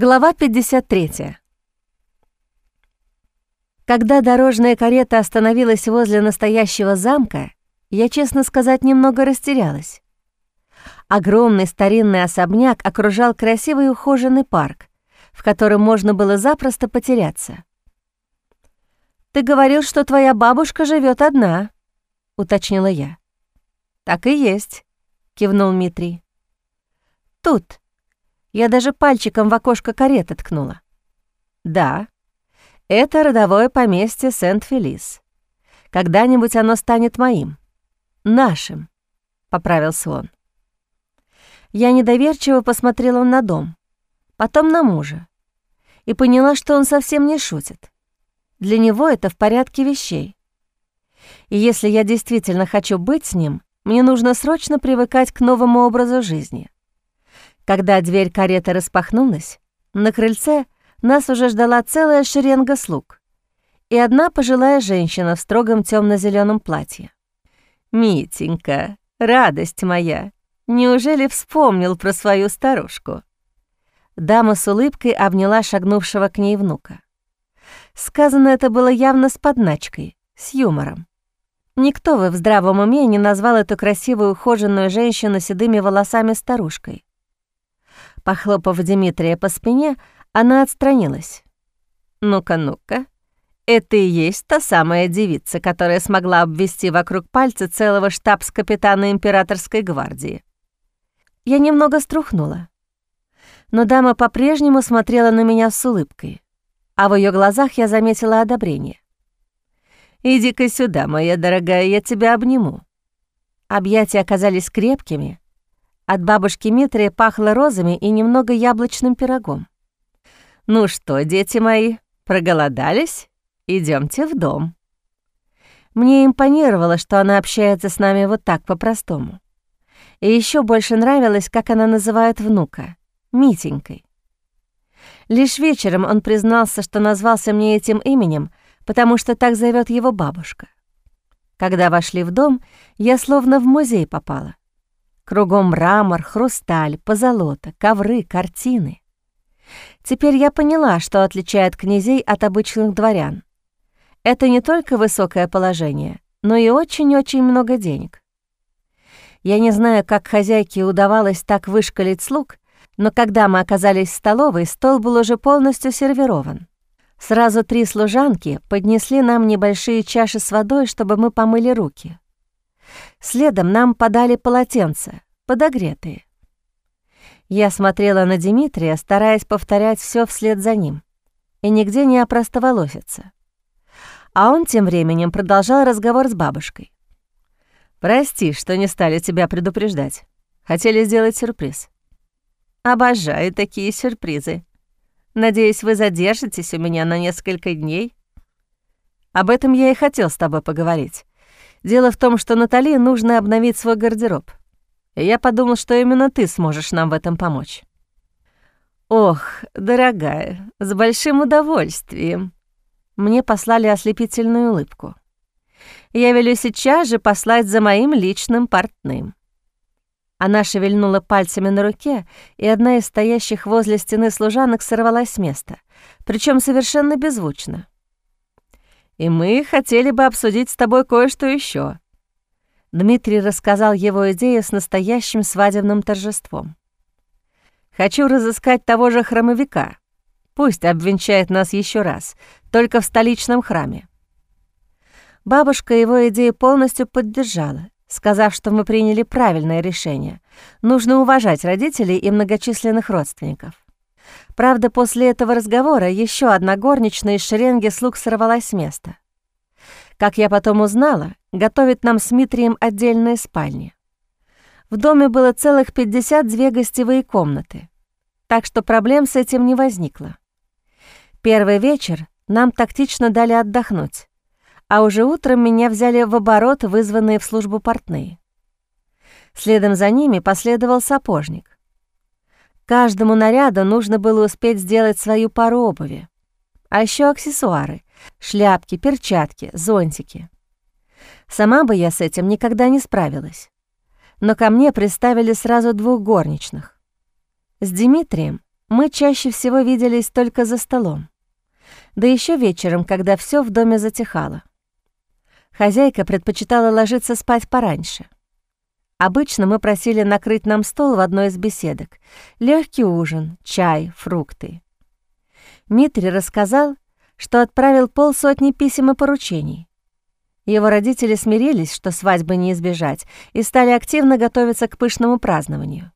Глава 53. Когда дорожная карета остановилась возле настоящего замка, я, честно сказать, немного растерялась. Огромный старинный особняк окружал красивый ухоженный парк, в котором можно было запросто потеряться. «Ты говорил, что твоя бабушка живет одна», — уточнила я. «Так и есть», — кивнул Митрий. «Тут», я даже пальчиком в окошко кареты ткнула. Да, это родовое поместье Сент-Фелис. Когда-нибудь оно станет моим. Нашим, — поправился он. Я недоверчиво посмотрела на дом, потом на мужа, и поняла, что он совсем не шутит. Для него это в порядке вещей. И если я действительно хочу быть с ним, мне нужно срочно привыкать к новому образу жизни — когда дверь кареты распахнулась, на крыльце нас уже ждала целая шеренга слуг и одна пожилая женщина в строгом темно зеленом платье. «Митенька, радость моя, неужели вспомнил про свою старушку?» Дама с улыбкой обняла шагнувшего к ней внука. Сказано это было явно с подначкой, с юмором. Никто в здравом уме не назвал эту красивую ухоженную женщину седыми волосами старушкой. Похлопав Дмитрия по спине, она отстранилась. «Ну-ка, ну-ка, это и есть та самая девица, которая смогла обвести вокруг пальца целого штабс-капитана императорской гвардии». Я немного струхнула. Но дама по-прежнему смотрела на меня с улыбкой, а в ее глазах я заметила одобрение. «Иди-ка сюда, моя дорогая, я тебя обниму». Объятия оказались крепкими, от бабушки Митрия пахло розами и немного яблочным пирогом. «Ну что, дети мои, проголодались? Идемте в дом». Мне импонировало, что она общается с нами вот так по-простому. И еще больше нравилось, как она называет внука — Митенькой. Лишь вечером он признался, что назвался мне этим именем, потому что так зовет его бабушка. Когда вошли в дом, я словно в музей попала. Кругом мрамор, хрусталь, позолота, ковры, картины. Теперь я поняла, что отличает князей от обычных дворян. Это не только высокое положение, но и очень-очень много денег. Я не знаю, как хозяйке удавалось так вышкалить слуг, но когда мы оказались в столовой, стол был уже полностью сервирован. Сразу три служанки поднесли нам небольшие чаши с водой, чтобы мы помыли руки. Следом нам подали полотенца, подогретые. Я смотрела на Дмитрия, стараясь повторять все вслед за ним, и нигде не опростоволоситься. А он тем временем продолжал разговор с бабушкой. «Прости, что не стали тебя предупреждать. Хотели сделать сюрприз». «Обожаю такие сюрпризы. Надеюсь, вы задержитесь у меня на несколько дней?» «Об этом я и хотел с тобой поговорить. Дело в том, что Натали нужно обновить свой гардероб. Я подумал, что именно ты сможешь нам в этом помочь. Ох, дорогая, с большим удовольствием. Мне послали ослепительную улыбку. Я велю сейчас же послать за моим личным портным. Она шевельнула пальцами на руке, и одна из стоящих возле стены служанок сорвалась с места, причем совершенно беззвучно и мы хотели бы обсудить с тобой кое-что еще. Дмитрий рассказал его идею с настоящим свадебным торжеством. «Хочу разыскать того же храмовика. Пусть обвенчает нас еще раз, только в столичном храме». Бабушка его идею полностью поддержала, сказав, что мы приняли правильное решение. Нужно уважать родителей и многочисленных родственников. Правда, после этого разговора еще одна горничная из шеренги слуг сорвалась с места. Как я потом узнала, готовит нам с Митрием отдельные спальни. В доме было целых 52 гостевые комнаты, так что проблем с этим не возникло. Первый вечер нам тактично дали отдохнуть, а уже утром меня взяли в оборот вызванные в службу портные. Следом за ними последовал сапожник. Каждому наряду нужно было успеть сделать свою пару обуви. А еще аксессуары — шляпки, перчатки, зонтики. Сама бы я с этим никогда не справилась. Но ко мне представили сразу двух горничных. С Дмитрием мы чаще всего виделись только за столом. Да еще вечером, когда все в доме затихало. Хозяйка предпочитала ложиться спать пораньше. Обычно мы просили накрыть нам стол в одной из беседок. Легкий ужин, чай, фрукты. Митри рассказал, что отправил полсотни писем и поручений. Его родители смирились, что свадьбы не избежать, и стали активно готовиться к пышному празднованию.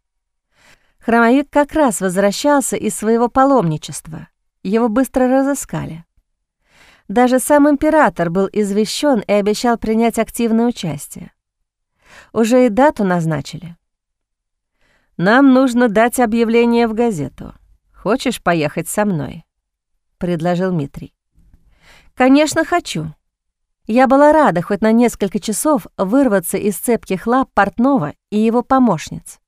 Хромовик как раз возвращался из своего паломничества. Его быстро разыскали. Даже сам император был извещен и обещал принять активное участие. Уже и дату назначили. «Нам нужно дать объявление в газету. Хочешь поехать со мной?» — предложил Митрий. «Конечно, хочу». Я была рада хоть на несколько часов вырваться из цепких лап портного и его помощниц.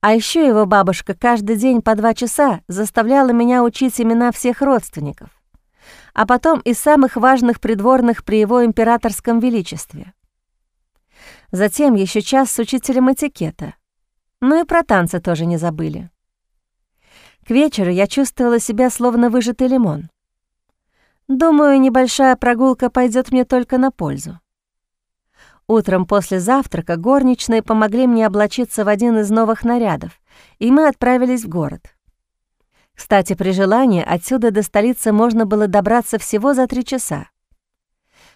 А еще его бабушка каждый день по два часа заставляла меня учить имена всех родственников, а потом и самых важных придворных при его императорском величестве. Затем еще час с учителем этикета. Ну и про танцы тоже не забыли. К вечеру я чувствовала себя словно выжатый лимон. Думаю, небольшая прогулка пойдет мне только на пользу. Утром после завтрака горничные помогли мне облачиться в один из новых нарядов, и мы отправились в город. Кстати, при желании отсюда до столицы можно было добраться всего за три часа.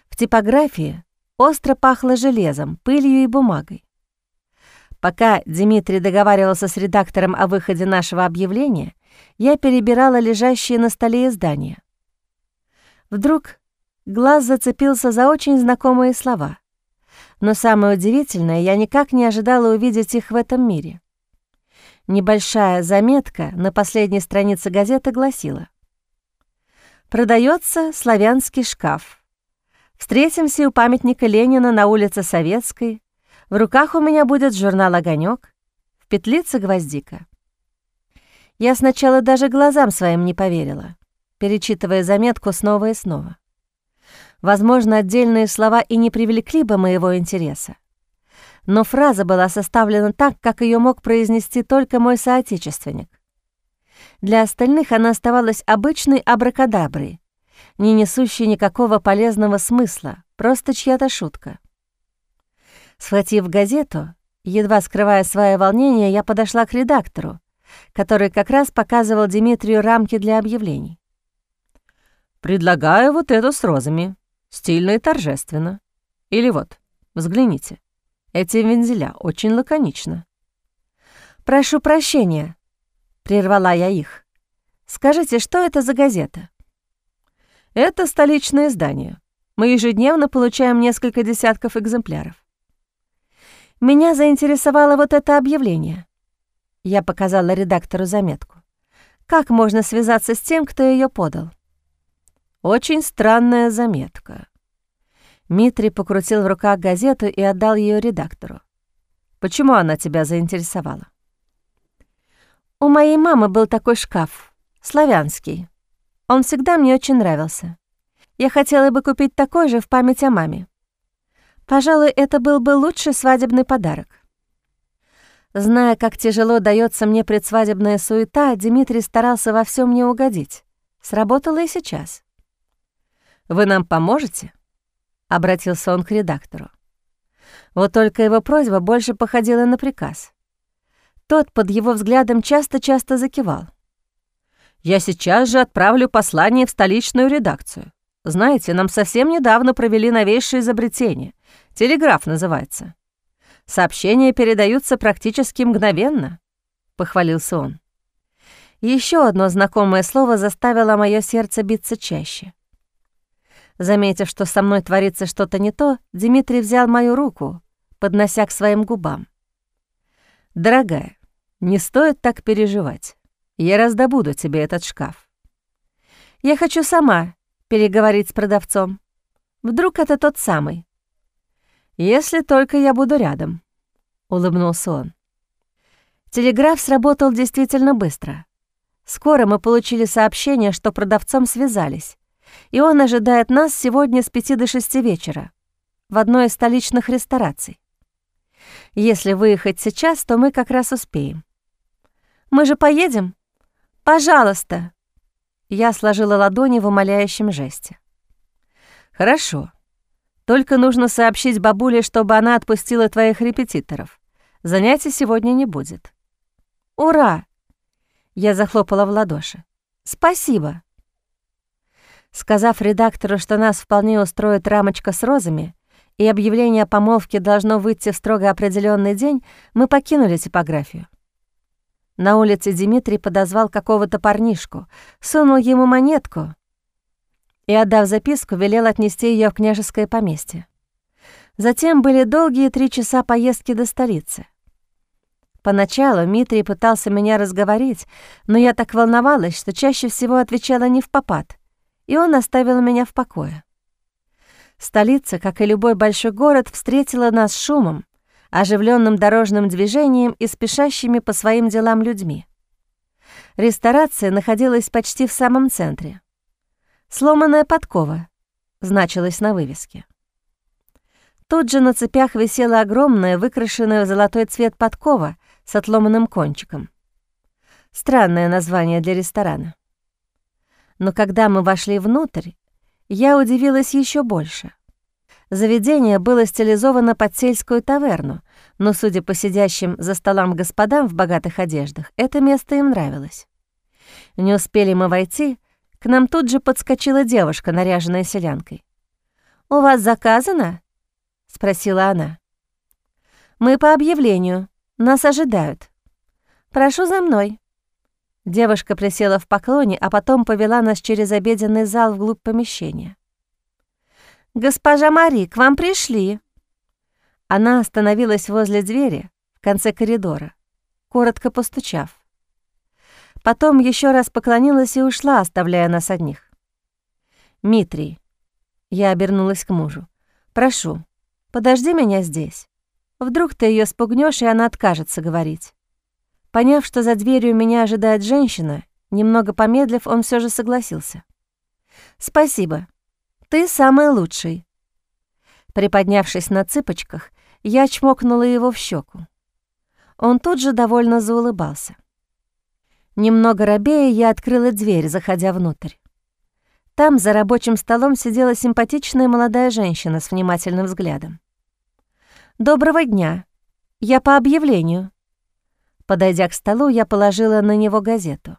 В типографии остро пахло железом, пылью и бумагой. Пока Дмитрий договаривался с редактором о выходе нашего объявления, я перебирала лежащие на столе издания. Вдруг глаз зацепился за очень знакомые слова — но самое удивительное, я никак не ожидала увидеть их в этом мире. Небольшая заметка на последней странице газеты гласила «Продается славянский шкаф. Встретимся у памятника Ленина на улице Советской. В руках у меня будет журнал «Огонек», в петлице гвоздика». Я сначала даже глазам своим не поверила, перечитывая заметку снова и снова. Возможно, отдельные слова и не привлекли бы моего интереса. Но фраза была составлена так, как ее мог произнести только мой соотечественник. Для остальных она оставалась обычной абракадаброй, не несущей никакого полезного смысла, просто чья-то шутка. Схватив газету, едва скрывая свое волнение, я подошла к редактору, который как раз показывал Дмитрию рамки для объявлений. «Предлагаю вот эту с розами», Стильно и торжественно. Или вот, взгляните. Эти вензеля очень лаконично. «Прошу прощения», — прервала я их. «Скажите, что это за газета?» «Это столичное издание. Мы ежедневно получаем несколько десятков экземпляров». «Меня заинтересовало вот это объявление». Я показала редактору заметку. «Как можно связаться с тем, кто ее подал?» Очень странная заметка. Митри покрутил в руках газету и отдал ее редактору. Почему она тебя заинтересовала? У моей мамы был такой шкаф, славянский. Он всегда мне очень нравился. Я хотела бы купить такой же в память о маме. Пожалуй, это был бы лучший свадебный подарок. Зная, как тяжело дается мне предсвадебная суета, Дмитрий старался во всем мне угодить. Сработало и сейчас. «Вы нам поможете?» — обратился он к редактору. Вот только его просьба больше походила на приказ. Тот под его взглядом часто-часто закивал. «Я сейчас же отправлю послание в столичную редакцию. Знаете, нам совсем недавно провели новейшее изобретение. Телеграф называется. Сообщения передаются практически мгновенно», — похвалился он. Еще одно знакомое слово заставило мое сердце биться чаще. Заметив, что со мной творится что-то не то, Дмитрий взял мою руку, поднося к своим губам. «Дорогая, не стоит так переживать. Я раздобуду тебе этот шкаф. Я хочу сама переговорить с продавцом. Вдруг это тот самый. Если только я буду рядом», — улыбнулся он. Телеграф сработал действительно быстро. Скоро мы получили сообщение, что продавцом связались и он ожидает нас сегодня с пяти до шести вечера в одной из столичных рестораций. Если выехать сейчас, то мы как раз успеем. Мы же поедем? Пожалуйста!» Я сложила ладони в умоляющем жесте. «Хорошо. Только нужно сообщить бабуле, чтобы она отпустила твоих репетиторов. Занятий сегодня не будет». «Ура!» Я захлопала в ладоши. «Спасибо!» Сказав редактору, что нас вполне устроит рамочка с розами, и объявление о помолвке должно выйти в строго определенный день, мы покинули типографию. На улице Дмитрий подозвал какого-то парнишку, сунул ему монетку и, отдав записку, велел отнести ее в княжеское поместье. Затем были долгие три часа поездки до столицы. Поначалу Митрий пытался меня разговорить, но я так волновалась, что чаще всего отвечала не в попад, и он оставил меня в покое. Столица, как и любой большой город, встретила нас шумом, оживленным дорожным движением и спешащими по своим делам людьми. Ресторация находилась почти в самом центре. «Сломанная подкова» значилась на вывеске. Тут же на цепях висела огромная, выкрашенная в золотой цвет подкова с отломанным кончиком. Странное название для ресторана. Но когда мы вошли внутрь, я удивилась еще больше. Заведение было стилизовано под сельскую таверну, но, судя по сидящим за столом господам в богатых одеждах, это место им нравилось. Не успели мы войти, к нам тут же подскочила девушка, наряженная селянкой. «У вас заказано?» — спросила она. «Мы по объявлению. Нас ожидают. Прошу за мной». Девушка присела в поклоне, а потом повела нас через обеденный зал вглубь помещения. «Госпожа Мари, к вам пришли!» Она остановилась возле двери в конце коридора, коротко постучав. Потом еще раз поклонилась и ушла, оставляя нас одних. «Митрий», — я обернулась к мужу, — «прошу, подожди меня здесь. Вдруг ты ее спугнешь, и она откажется говорить». Поняв, что за дверью меня ожидает женщина, немного помедлив, он все же согласился. «Спасибо», ты самый лучший». Приподнявшись на цыпочках, я чмокнула его в щеку. Он тут же довольно заулыбался. Немного робея я открыла дверь, заходя внутрь. Там за рабочим столом сидела симпатичная молодая женщина с внимательным взглядом. «Доброго дня. Я по объявлению». Подойдя к столу, я положила на него газету.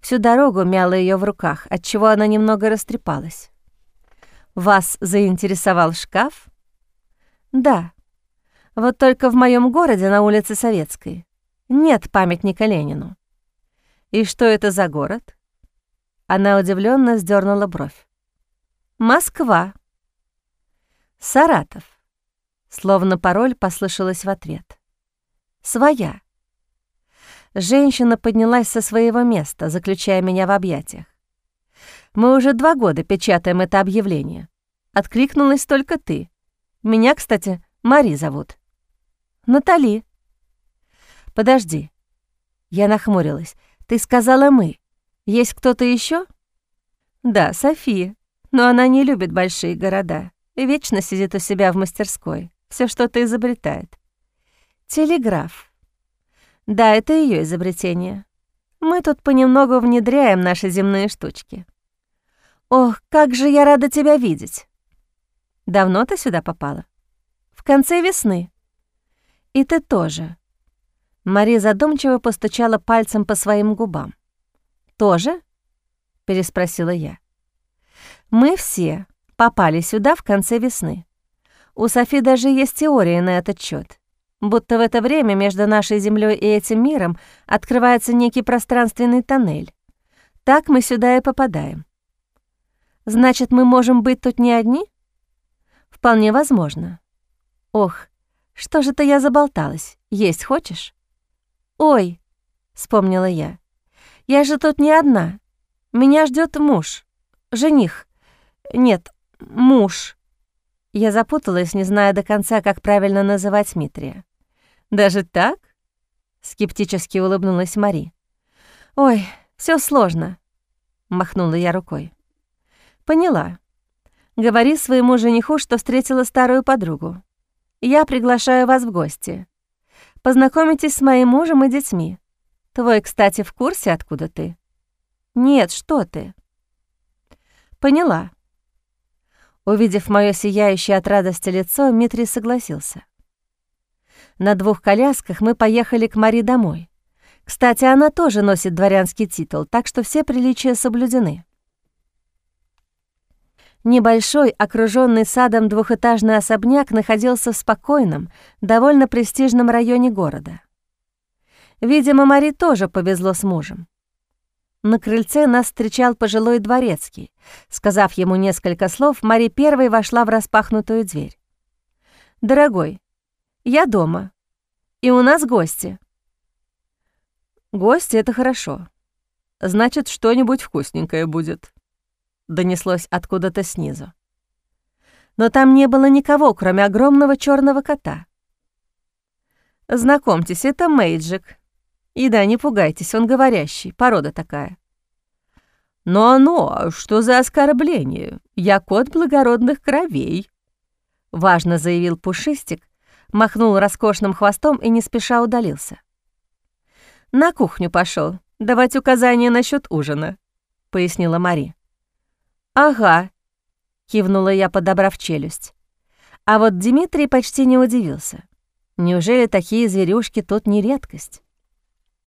Всю дорогу мяла ее в руках, отчего она немного растрепалась. Вас заинтересовал шкаф? Да. Вот только в моем городе на улице Советской нет памятника Ленину. И что это за город? Она удивленно сдернула бровь. Москва. Саратов. Словно пароль послышалась в ответ. Своя. Женщина поднялась со своего места, заключая меня в объятиях. Мы уже два года печатаем это объявление. Откликнулась только ты. Меня, кстати, Мари зовут. Натали. Подожди. Я нахмурилась. Ты сказала «мы». Есть кто-то еще? Да, София. Но она не любит большие города. Вечно сидит у себя в мастерской. Все что-то изобретает. Телеграф. Да, это ее изобретение. Мы тут понемногу внедряем наши земные штучки. «Ох, как же я рада тебя видеть!» «Давно ты сюда попала?» «В конце весны». «И ты тоже». Мари задумчиво постучала пальцем по своим губам. «Тоже?» — переспросила я. «Мы все попали сюда в конце весны. У Софи даже есть теория на этот счет, будто в это время между нашей Землей и этим миром открывается некий пространственный тоннель. Так мы сюда и попадаем. Значит, мы можем быть тут не одни? Вполне возможно. Ох, что же то я заболталась? Есть хочешь? Ой, вспомнила я. Я же тут не одна. Меня ждет муж. Жених. Нет, муж. Я запуталась, не зная до конца, как правильно называть Митрия. «Даже так?» — скептически улыбнулась Мари. «Ой, все сложно», — махнула я рукой. «Поняла. Говори своему жениху, что встретила старую подругу. Я приглашаю вас в гости. Познакомитесь с моим мужем и детьми. Твой, кстати, в курсе, откуда ты? Нет, что ты? Поняла. Увидев мое сияющее от радости лицо, Митрий согласился. На двух колясках мы поехали к Мари домой. Кстати, она тоже носит дворянский титул, так что все приличия соблюдены. Небольшой, окруженный садом двухэтажный особняк находился в спокойном, довольно престижном районе города. Видимо, Мари тоже повезло с мужем. На крыльце нас встречал пожилой дворецкий. Сказав ему несколько слов, Мари первой вошла в распахнутую дверь. «Дорогой, я дома, и у нас гости». «Гости — это хорошо. Значит, что-нибудь вкусненькое будет», донеслось откуда-то снизу. Но там не было никого, кроме огромного черного кота. «Знакомьтесь, это Мейджик. И да, не пугайтесь, он говорящий, порода такая». «Но-но, что за оскорбление? Я кот благородных кровей», — важно заявил Пушистик, махнул роскошным хвостом и не спеша удалился. «На кухню пошел, давать указания насчет ужина», — пояснила Мари. «Ага», — кивнула я, подобрав челюсть. А вот Дмитрий почти не удивился. Неужели такие зверюшки тут не редкость?